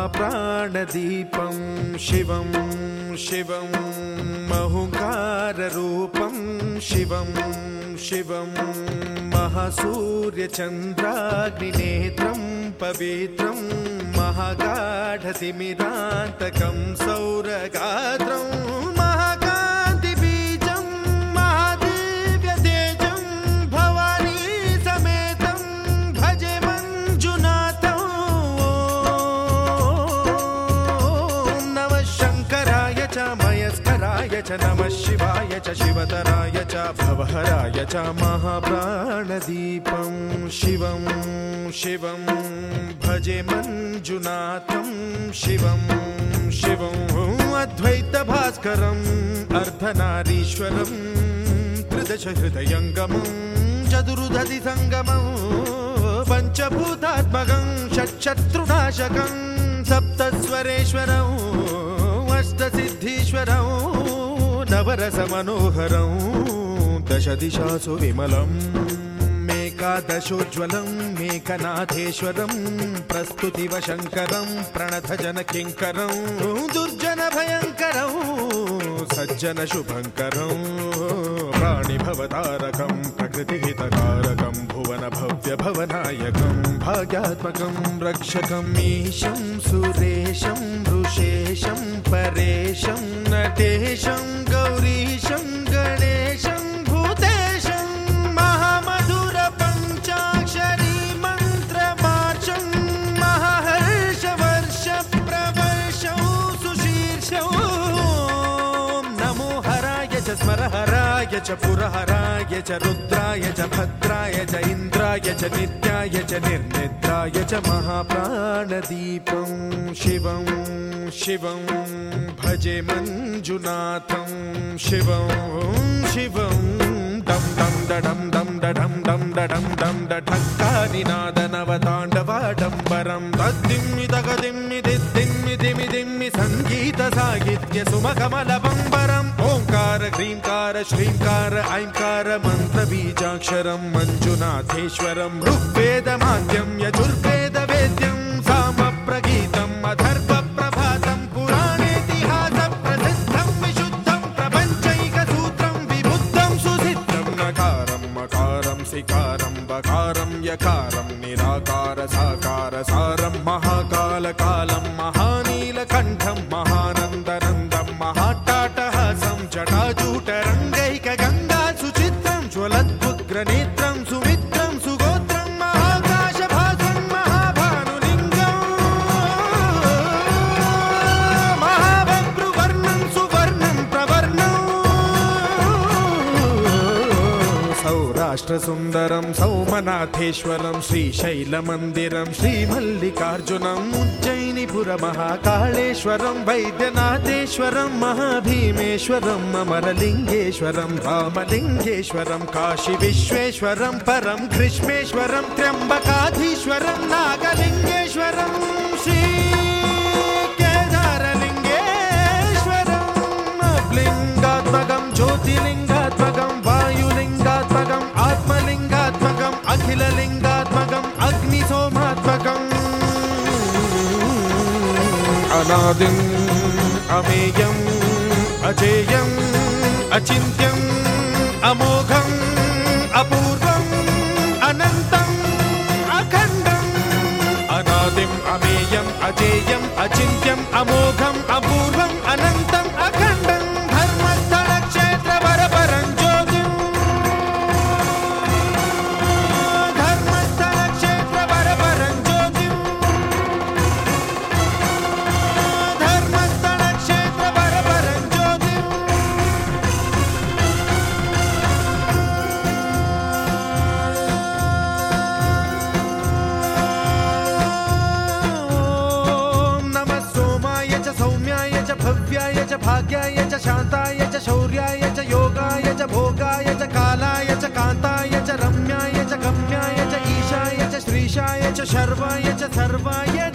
महाप्राणदीपं शिवं शिवं महुकाररूपं शिवं शिवं महासूर्यचन्द्राग्निनेत्रं पवित्रं महागाढतिमिरान्तकं सौरगात्रं मयस्कराय च नमः शिवाय च शिवतराय च भवहराय च महाप्राणदीपं। शिवं शिवं भजे मञ्जुनाथं। शिवं शिवम् अद्वैतभास्करम् अर्धनारीश्वरं त्रिदशहृदयङ्गमं चतुरुदधि सङ्गमं पञ्चभूतात्मकं षट्शत्रुनाशकं सप्तस्वरेश्वरम् नवरसमनोहरं दशदिशासु विमलम् मेकादशोज्ज्वलं, मेकनाथेश्वरं, प्रस्तुतिवशङ्करं प्रणतजनकिङ्करं दुर्जनभयङ्करं, सज्जनशुभङ्करं प्राणिभवतारकं प्रकृतिहितकारकं, भुवनभव्यभवनायकं, भाग्यात्मकं रक्षकम् ईशं, सुरेशं, ऋषेशं, परेशं स्मरहराय च पुरहराय च रुद्राय च भद्राय च इन्द्राय च नित्याय च निर्निद्राय च महाप्राणदीपं शिवं शिवं भजे मञ्जुनाथं शिवं शिवं दं दं डडं डडं दं डडं दिद्दिम्मि दिमि दिम्मि सङ्गीतसाहित्य सुमकमलबम्बरम्। ओङ्कार ह्रीङ्कार श्रीङ्कार ऐङ्कार मन्त्रबीजाक्षरं मञ्जुनाथेश्वरं ऋग्वेदमाद्यं मकारं सिकारं बकारं यकारं निराकार साकार सारं महाकालकालं सौराष्ट्रसुन्दरं सौमनाथेश्वरं, श्रीशैलमन्दिरं उज्जयिनिपुरमहाकाळेश्वरं, वैद्यनाथेश्वरं महाभीमेश्वरम् अमरलिङ्गेश्वरं रामलिङ्गेश्वरं काशीविश्वेश्वरं, परं ग्रीष्मेश्वरं त्र्यम्बकाधीश्वरं, नागलिङ्गेश्वरं श्री केदारलिङ्गेश्वरम् लिङ्गात्मकं ज्योतिलिङ्गात्मकं സോമാത്മകം അനാദിം അമേയം അജേയം അചിന്യം അമോഘം च भाग्याय च शान्ताय च शौर्याय च योगाय च भोगाय च कालाय च कान्ताय च रम्याय च गम्याय च ईशाय च श्रीशाय च शर्वाय च सर्वाय